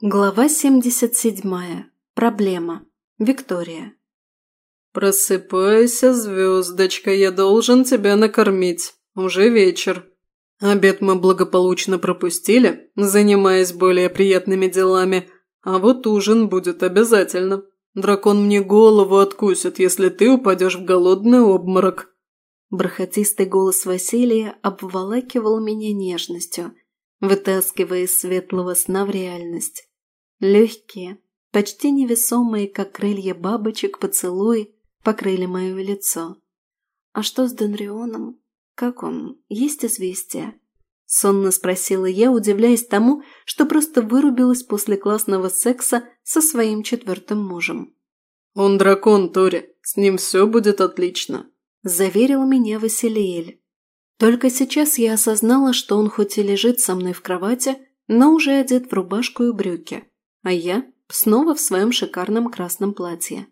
Глава 77. Проблема. Виктория. «Просыпайся, звездочка, я должен тебя накормить. Уже вечер. Обед мы благополучно пропустили, занимаясь более приятными делами, а вот ужин будет обязательно. Дракон мне голову откусит, если ты упадешь в голодный обморок». Бархатистый голос Василия обволакивал меня нежностью, вытаскивая из светлого сна в реальность. Легкие, почти невесомые, как крылья бабочек, поцелуи покрыли мое лицо. «А что с Денрионом? Как он? Есть известия?» Сонно спросила я, удивляясь тому, что просто вырубилась после классного секса со своим четвертым мужем. «Он дракон, Тори, с ним все будет отлично», – заверил меня Василиэль. Только сейчас я осознала, что он хоть и лежит со мной в кровати, но уже одет в рубашку и брюки а я снова в своем шикарном красном платье.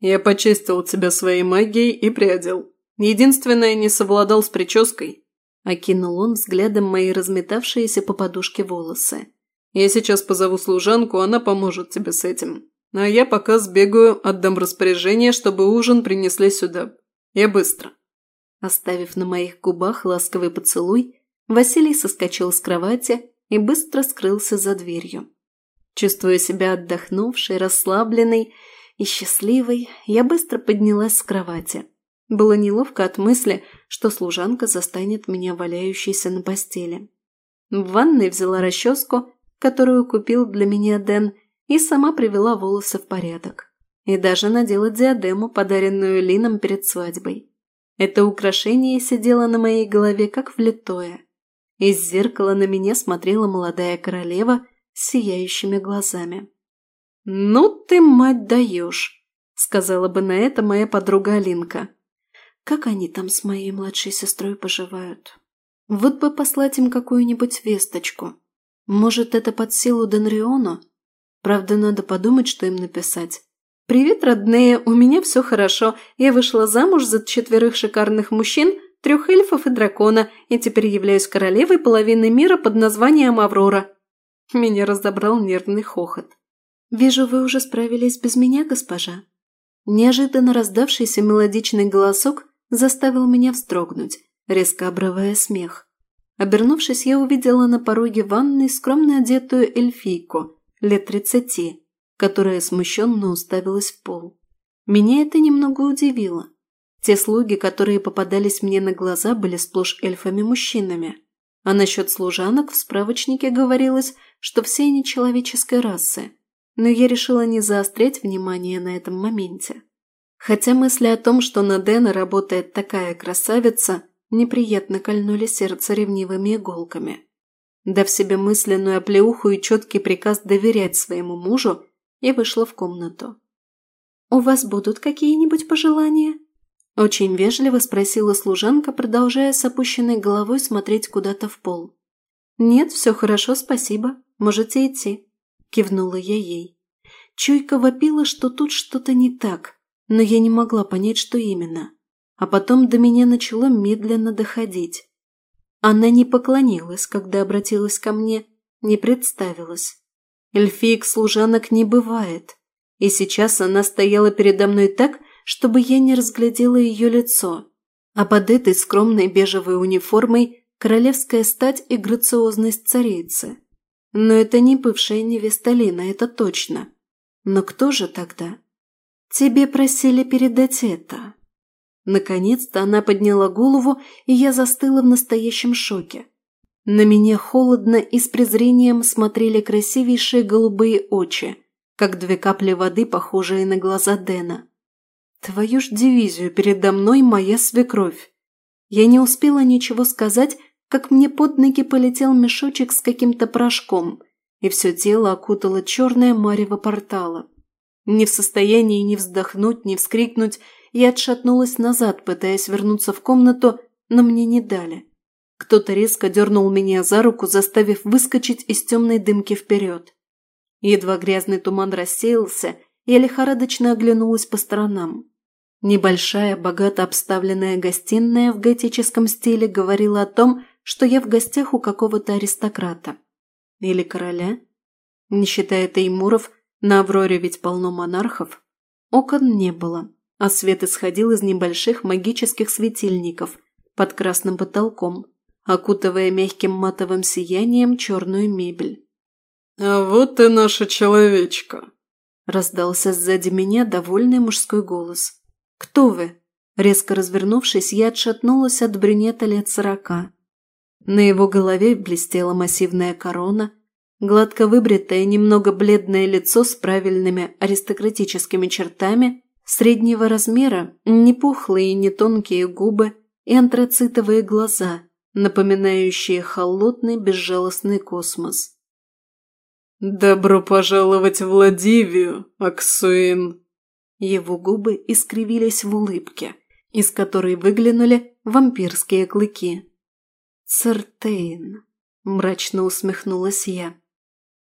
«Я почистил тебя своей магией и приодел. Единственное, не совладал с прической», – окинул он взглядом мои разметавшиеся по подушке волосы. «Я сейчас позову служанку, она поможет тебе с этим. А я пока сбегаю, отдам распоряжение, чтобы ужин принесли сюда. Я быстро». Оставив на моих губах ласковый поцелуй, Василий соскочил с кровати и быстро скрылся за дверью. Чувствуя себя отдохнувшей, расслабленной и счастливой, я быстро поднялась с кровати. Было неловко от мысли, что служанка застанет меня валяющейся на постели. В ванной взяла расческу, которую купил для меня Дэн, и сама привела волосы в порядок. И даже надела диадему, подаренную Лином перед свадьбой. Это украшение сидело на моей голове как влитое. Из зеркала на меня смотрела молодая королева сияющими глазами. «Ну ты, мать, даешь!» – сказала бы на это моя подруга Алинка. «Как они там с моей младшей сестрой поживают? Вот бы послать им какую-нибудь весточку. Может, это под силу Денриону? Правда, надо подумать, что им написать. «Привет, родные, у меня все хорошо. Я вышла замуж за четверых шикарных мужчин, трех эльфов и дракона, и теперь являюсь королевой половины мира под названием Аврора. Меня разобрал нервный хохот. «Вижу, вы уже справились без меня, госпожа». Неожиданно раздавшийся мелодичный голосок заставил меня вздрогнуть, резко обрывая смех. Обернувшись, я увидела на пороге ванной скромно одетую эльфийку, лет тридцати, которая смущенно уставилась в пол. Меня это немного удивило. Те слуги, которые попадались мне на глаза, были сплошь эльфами-мужчинами. А насчет служанок в справочнике говорилось, что все они человеческой расы, но я решила не заострять внимание на этом моменте. Хотя мысли о том, что на Дэна работает такая красавица, неприятно кольнули сердце ревнивыми иголками. Дав себе мысленную оплеуху и четкий приказ доверять своему мужу, я вышла в комнату. «У вас будут какие-нибудь пожелания?» Очень вежливо спросила служанка, продолжая с опущенной головой смотреть куда-то в пол. «Нет, все хорошо, спасибо. Можете идти», – кивнула я ей. Чуйка вопила, что тут что-то не так, но я не могла понять, что именно. А потом до меня начало медленно доходить. Она не поклонилась, когда обратилась ко мне, не представилась. Эльфиек служанок не бывает, и сейчас она стояла передо мной так, чтобы я не разглядела ее лицо, а под этой скромной бежевой униформой королевская стать и грациозность царицы. Но это не бывшая невеста Лина, это точно. Но кто же тогда? Тебе просили передать это. Наконец-то она подняла голову, и я застыла в настоящем шоке. На меня холодно и с презрением смотрели красивейшие голубые очи, как две капли воды, похожие на глаза Дэна. Твою ж дивизию, передо мной моя свекровь. Я не успела ничего сказать, как мне под ноги полетел мешочек с каким-то порошком, и все тело окутало черное марево портала. Не в состоянии ни вздохнуть, ни вскрикнуть, я отшатнулась назад, пытаясь вернуться в комнату, но мне не дали. Кто-то резко дернул меня за руку, заставив выскочить из темной дымки вперед. Едва грязный туман рассеялся, я лихорадочно оглянулась по сторонам. Небольшая, богато обставленная гостиная в готическом стиле говорила о том, что я в гостях у какого-то аристократа. Или короля. Не считая Теймуров, на Авроре ведь полно монархов. Окон не было, а свет исходил из небольших магических светильников под красным потолком, окутывая мягким матовым сиянием черную мебель. «А вот и наша человечка!» Раздался сзади меня довольный мужской голос. «Кто вы?» Резко развернувшись, я отшатнулась от брюнета лет сорока. На его голове блестела массивная корона, гладко выбритое, немного бледное лицо с правильными аристократическими чертами, среднего размера, не пухлые и не тонкие губы и антрацитовые глаза, напоминающие холодный безжалостный космос. «Добро пожаловать в Ладивию, Аксуин!» Его губы искривились в улыбке, из которой выглянули вампирские клыки. «Цертейн», – мрачно усмехнулась я.